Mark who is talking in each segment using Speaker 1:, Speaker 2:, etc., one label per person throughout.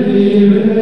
Speaker 1: Deus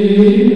Speaker 1: Amen.